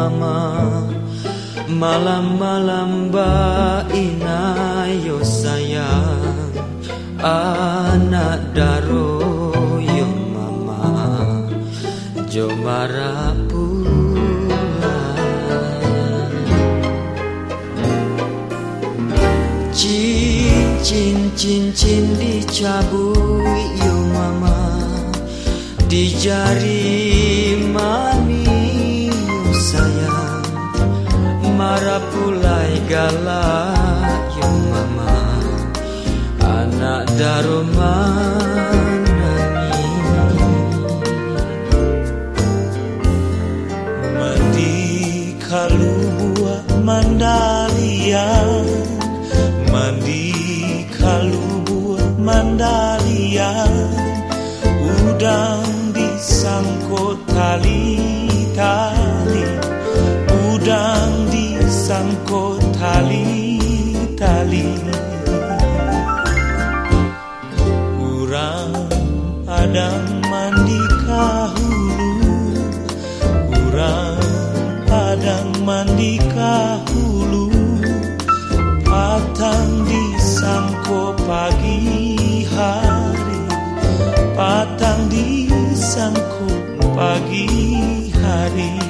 mama Malam-malam baina yo sayang. Anak daro yo mama. Jomara pulang. Cincin cincin dicabut yo mama. Di jari mama sayang marapulai galak yo mama anak daroman Mandi kalu buah mandalia Mandi kalu buah mandalia Udang disangkut tali-tali Kurang padang mandi kahulu. Kurang padang mandi kahulu. Patang disangko pagi hari. Patang disangko pagi hari